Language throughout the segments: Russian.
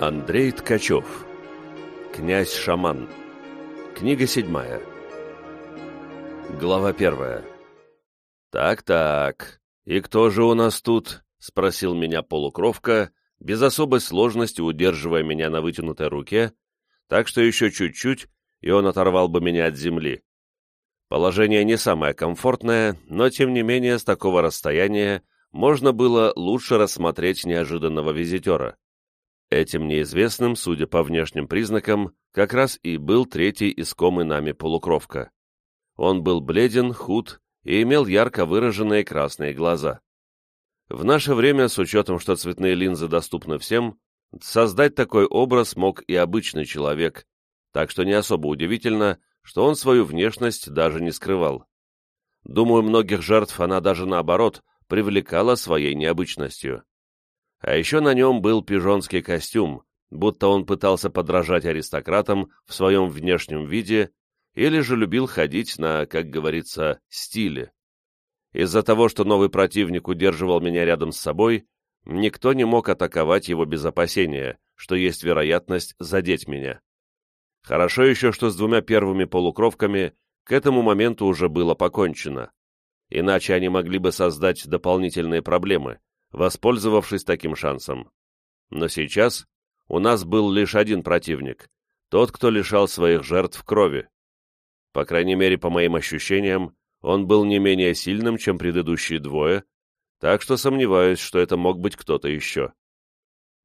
Андрей Ткачев Князь-шаман Книга седьмая Глава первая «Так-так, и кто же у нас тут?» — спросил меня полукровка, без особой сложности удерживая меня на вытянутой руке, так что еще чуть-чуть, и он оторвал бы меня от земли. Положение не самое комфортное, но тем не менее с такого расстояния можно было лучше рассмотреть неожиданного визитера. Этим неизвестным, судя по внешним признакам, как раз и был третий искомый нами полукровка. Он был бледен, худ и имел ярко выраженные красные глаза. В наше время, с учетом, что цветные линзы доступны всем, создать такой образ мог и обычный человек, так что не особо удивительно, что он свою внешность даже не скрывал. Думаю, многих жертв она даже наоборот привлекала своей необычностью. А еще на нем был пижонский костюм, будто он пытался подражать аристократам в своем внешнем виде или же любил ходить на, как говорится, стиле. Из-за того, что новый противник удерживал меня рядом с собой, никто не мог атаковать его без опасения, что есть вероятность задеть меня. Хорошо еще, что с двумя первыми полукровками к этому моменту уже было покончено. Иначе они могли бы создать дополнительные проблемы, воспользовавшись таким шансом. Но сейчас у нас был лишь один противник, тот, кто лишал своих жертв крови. По крайней мере, по моим ощущениям, он был не менее сильным, чем предыдущие двое, так что сомневаюсь, что это мог быть кто-то еще.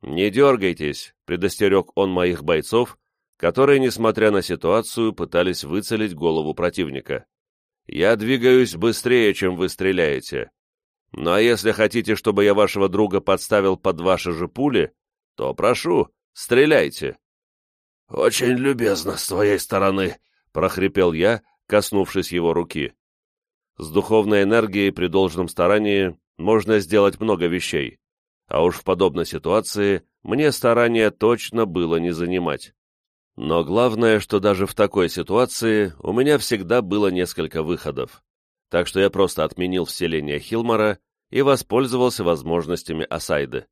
«Не дергайтесь», — предостерег он моих бойцов, которые, несмотря на ситуацию, пытались выцелить голову противника. «Я двигаюсь быстрее, чем вы стреляете. Ну а если хотите, чтобы я вашего друга подставил под ваши же пули, то прошу, стреляйте». «Очень любезно с твоей стороны», — прохрипел я, коснувшись его руки. С духовной энергией при должном старании можно сделать много вещей, а уж в подобной ситуации мне старания точно было не занимать. Но главное, что даже в такой ситуации у меня всегда было несколько выходов, так что я просто отменил вселение Хилмара и воспользовался возможностями Асайды.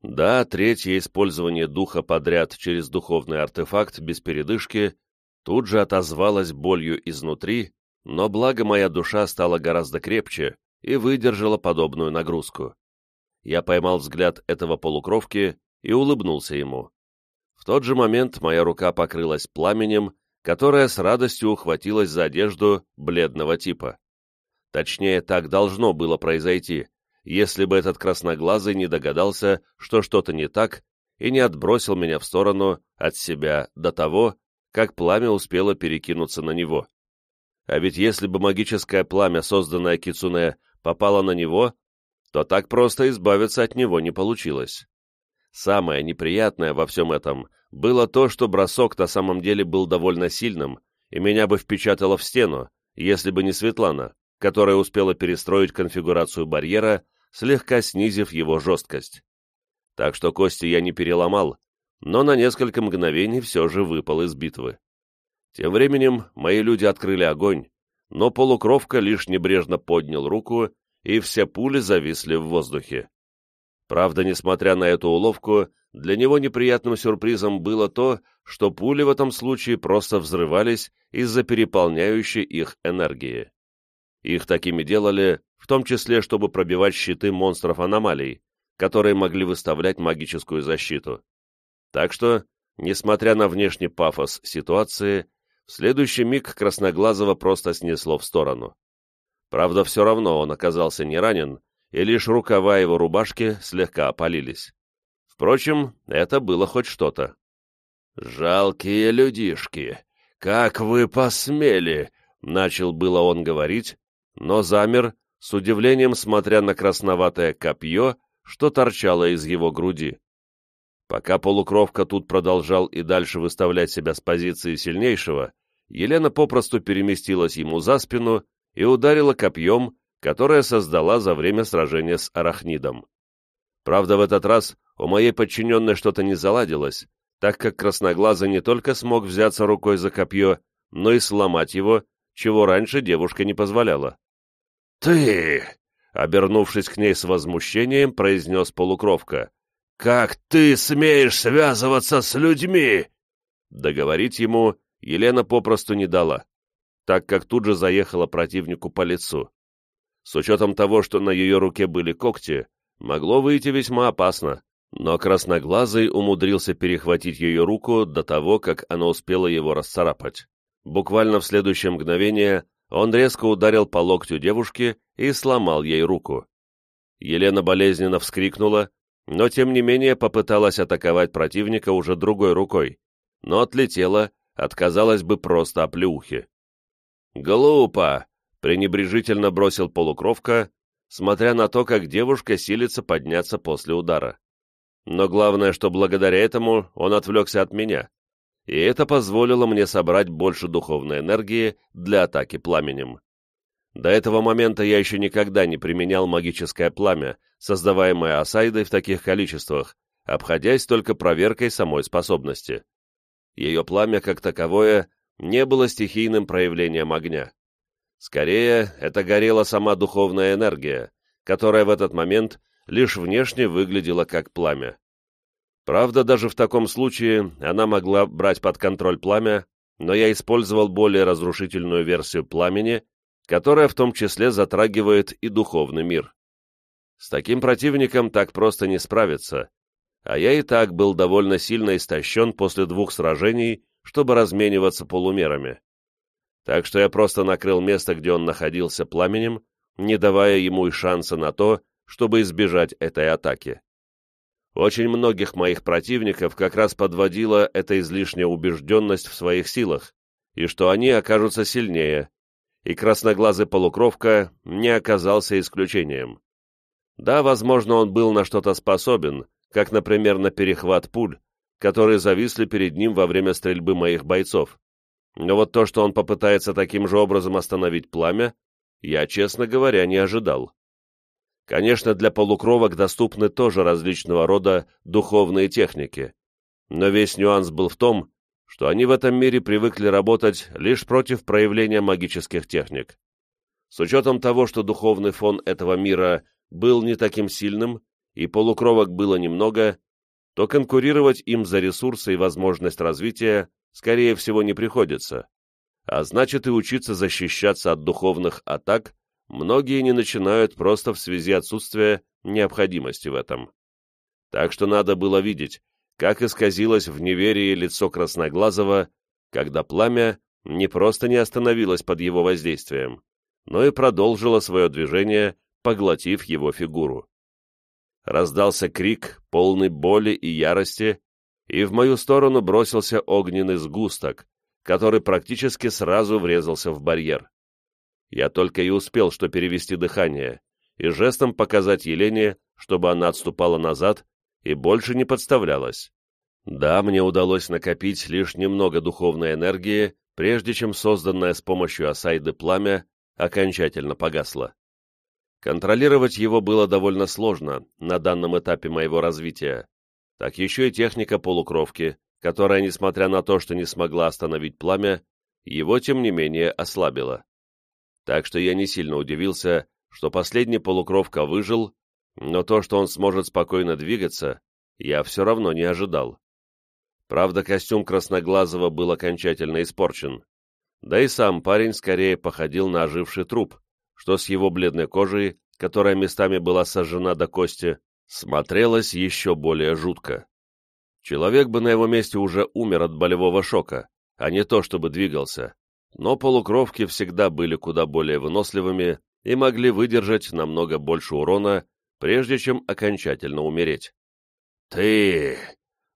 Да, третье использование духа подряд через духовный артефакт без передышки тут же отозвалось болью изнутри, но благо моя душа стала гораздо крепче и выдержала подобную нагрузку. Я поймал взгляд этого полукровки и улыбнулся ему. В тот же момент моя рука покрылась пламенем, которое с радостью ухватилось за одежду бледного типа. Точнее, так должно было произойти, если бы этот красноглазый не догадался, что что-то не так, и не отбросил меня в сторону от себя до того, как пламя успело перекинуться на него. А ведь если бы магическое пламя, созданное Кицуне, попало на него, то так просто избавиться от него не получилось. Самое неприятное во всем этом было то, что бросок на самом деле был довольно сильным, и меня бы впечатало в стену, если бы не Светлана, которая успела перестроить конфигурацию барьера, слегка снизив его жесткость. Так что кости я не переломал, но на несколько мгновений все же выпал из битвы. Тем временем мои люди открыли огонь, но полукровка лишь небрежно поднял руку, и все пули зависли в воздухе. Правда, несмотря на эту уловку, для него неприятным сюрпризом было то, что пули в этом случае просто взрывались из-за переполняющей их энергии. Их такими делали, в том числе, чтобы пробивать щиты монстров аномалий, которые могли выставлять магическую защиту. Так что, несмотря на внешний пафос ситуации, в следующий миг Красноглазого просто снесло в сторону. Правда, все равно он оказался не ранен, и лишь рукава его рубашки слегка опалились. Впрочем, это было хоть что-то. «Жалкие людишки! Как вы посмели!» — начал было он говорить, но замер, с удивлением смотря на красноватое копье, что торчало из его груди. Пока полукровка тут продолжал и дальше выставлять себя с позиции сильнейшего, Елена попросту переместилась ему за спину и ударила копьем, которое создала за время сражения с арахнидом. Правда, в этот раз у моей подчиненной что-то не заладилось, так как красноглазый не только смог взяться рукой за копье, но и сломать его, чего раньше девушка не позволяла. «Ты!» — обернувшись к ней с возмущением, произнес полукровка. «Как ты смеешь связываться с людьми?» Договорить ему Елена попросту не дала, так как тут же заехала противнику по лицу. С учетом того, что на ее руке были когти, могло выйти весьма опасно, но красноглазый умудрился перехватить ее руку до того, как она успела его расцарапать. Буквально в следующее мгновение он резко ударил по локтю девушки и сломал ей руку. Елена болезненно вскрикнула, но тем не менее попыталась атаковать противника уже другой рукой, но отлетела, отказалась бы просто оплеухи. «Глупо!» — пренебрежительно бросил полукровка, смотря на то, как девушка силится подняться после удара. Но главное, что благодаря этому он отвлекся от меня, и это позволило мне собрать больше духовной энергии для атаки пламенем. До этого момента я еще никогда не применял магическое пламя, создаваемое Асайдой в таких количествах, обходясь только проверкой самой способности. Ее пламя, как таковое, не было стихийным проявлением огня. Скорее, это горела сама духовная энергия, которая в этот момент лишь внешне выглядела как пламя. Правда, даже в таком случае она могла брать под контроль пламя, но я использовал более разрушительную версию пламени, которая в том числе затрагивает и духовный мир. С таким противником так просто не справиться, а я и так был довольно сильно истощен после двух сражений, чтобы размениваться полумерами. Так что я просто накрыл место, где он находился пламенем, не давая ему и шанса на то, чтобы избежать этой атаки. Очень многих моих противников как раз подводила эта излишняя убежденность в своих силах, и что они окажутся сильнее, и красноглазый полукровка не оказался исключением. Да, возможно, он был на что-то способен, как, например, на перехват пуль, которые зависли перед ним во время стрельбы моих бойцов. Но вот то, что он попытается таким же образом остановить пламя, я, честно говоря, не ожидал. Конечно, для полукровок доступны тоже различного рода духовные техники, но весь нюанс был в том, что они в этом мире привыкли работать лишь против проявления магических техник. С учетом того, что духовный фон этого мира был не таким сильным, и полукровок было немного, то конкурировать им за ресурсы и возможность развития, скорее всего, не приходится. А значит и учиться защищаться от духовных атак многие не начинают просто в связи отсутствия необходимости в этом. Так что надо было видеть, как исказилось в неверии лицо Красноглазого, когда пламя не просто не остановилось под его воздействием, но и продолжило свое движение, поглотив его фигуру. Раздался крик, полный боли и ярости, и в мою сторону бросился огненный сгусток, который практически сразу врезался в барьер. Я только и успел что перевести дыхание и жестом показать Елене, чтобы она отступала назад и больше не подставлялась. Да, мне удалось накопить лишь немного духовной энергии, прежде чем созданное с помощью Асайды пламя окончательно погасло. Контролировать его было довольно сложно на данном этапе моего развития. Так еще и техника полукровки, которая, несмотря на то, что не смогла остановить пламя, его, тем не менее, ослабила. Так что я не сильно удивился, что последний полукровка выжил, но то, что он сможет спокойно двигаться, я все равно не ожидал. Правда, костюм Красноглазого был окончательно испорчен. Да и сам парень скорее походил на оживший труп, что с его бледной кожей, которая местами была сожжена до кости, смотрелось еще более жутко. Человек бы на его месте уже умер от болевого шока, а не то, чтобы двигался. Но полукровки всегда были куда более выносливыми и могли выдержать намного больше урона, прежде чем окончательно умереть. «Ты!»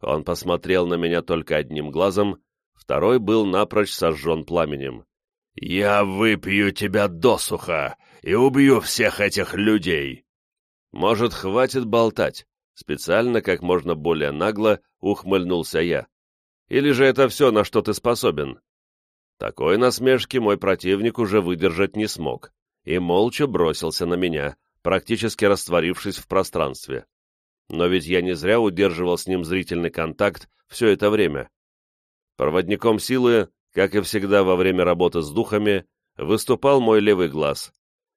Он посмотрел на меня только одним глазом, второй был напрочь сожжен пламенем. «Я выпью тебя досуха и убью всех этих людей!» «Может, хватит болтать?» Специально, как можно более нагло, ухмыльнулся я. «Или же это все, на что ты способен?» Такой насмешки мой противник уже выдержать не смог и молча бросился на меня, практически растворившись в пространстве. Но ведь я не зря удерживал с ним зрительный контакт все это время. Проводником силы, как и всегда во время работы с духами, выступал мой левый глаз,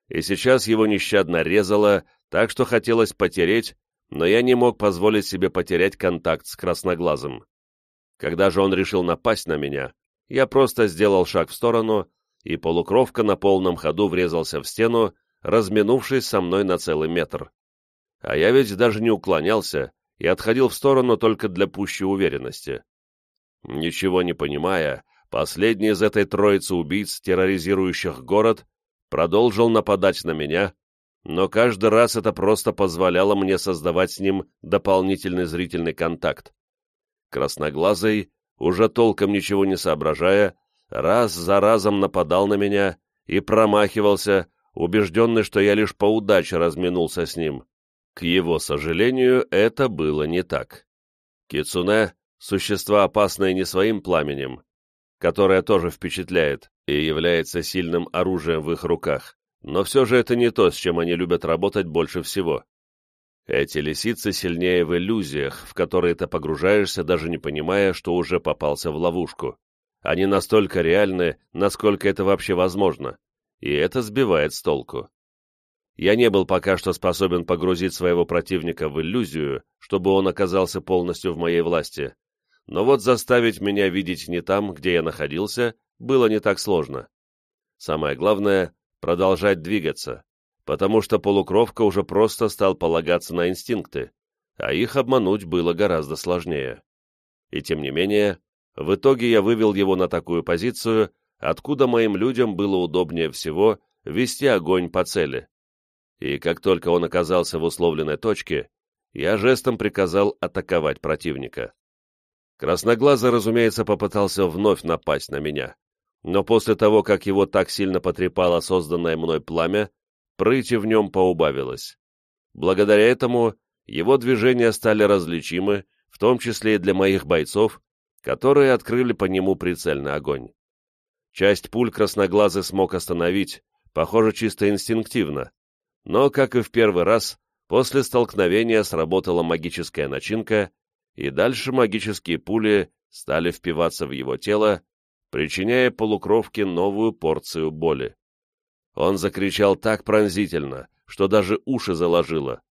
и сейчас его нещадно резало, так что хотелось потереть, но я не мог позволить себе потерять контакт с красноглазым. Когда же он решил напасть на меня, я просто сделал шаг в сторону, и полукровка на полном ходу врезался в стену, разминувшись со мной на целый метр. А я ведь даже не уклонялся и отходил в сторону только для пущей уверенности. Ничего не понимая, последний из этой троицы убийц, терроризирующих город, продолжил нападать на меня, но каждый раз это просто позволяло мне создавать с ним дополнительный зрительный контакт. Красноглазый, уже толком ничего не соображая, раз за разом нападал на меня и промахивался, убежденный, что я лишь по удаче разминулся с ним. К его сожалению, это было не так. Кицуне — существа, опасные не своим пламенем, которое тоже впечатляет и является сильным оружием в их руках, но все же это не то, с чем они любят работать больше всего. Эти лисицы сильнее в иллюзиях, в которые ты погружаешься, даже не понимая, что уже попался в ловушку. Они настолько реальны, насколько это вообще возможно, и это сбивает с толку. Я не был пока что способен погрузить своего противника в иллюзию, чтобы он оказался полностью в моей власти, но вот заставить меня видеть не там, где я находился, было не так сложно. Самое главное — продолжать двигаться, потому что полукровка уже просто стал полагаться на инстинкты, а их обмануть было гораздо сложнее. И тем не менее, в итоге я вывел его на такую позицию, откуда моим людям было удобнее всего вести огонь по цели. И как только он оказался в условленной точке, я жестом приказал атаковать противника. Красноглазый, разумеется, попытался вновь напасть на меня, но после того, как его так сильно потрепало созданное мной пламя, прыти в нем поубавилось. Благодаря этому его движения стали различимы, в том числе и для моих бойцов, которые открыли по нему прицельный огонь. Часть пуль красноглазый смог остановить, похоже, чисто инстинктивно, но, как и в первый раз, после столкновения сработала магическая начинка, и дальше магические пули стали впиваться в его тело, причиняя полукровке новую порцию боли. Он закричал так пронзительно, что даже уши заложило.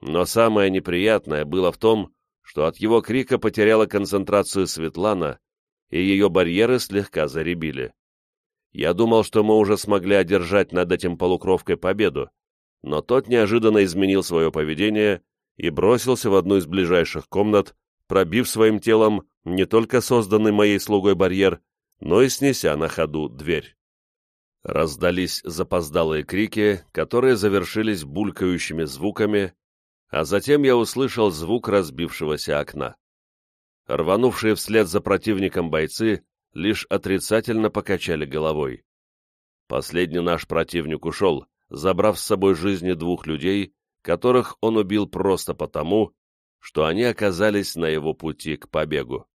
Но самое неприятное было в том, что от его крика потеряла концентрацию Светлана, и ее барьеры слегка заребили. Я думал, что мы уже смогли одержать над этим полукровкой победу, но тот неожиданно изменил свое поведение и бросился в одну из ближайших комнат, пробив своим телом не только созданный моей слугой барьер, но и снеся на ходу дверь. Раздались запоздалые крики, которые завершились булькающими звуками, а затем я услышал звук разбившегося окна. Рванувшие вслед за противником бойцы лишь отрицательно покачали головой. Последний наш противник ушел, забрав с собой жизни двух людей, которых он убил просто потому, что они оказались на его пути к побегу.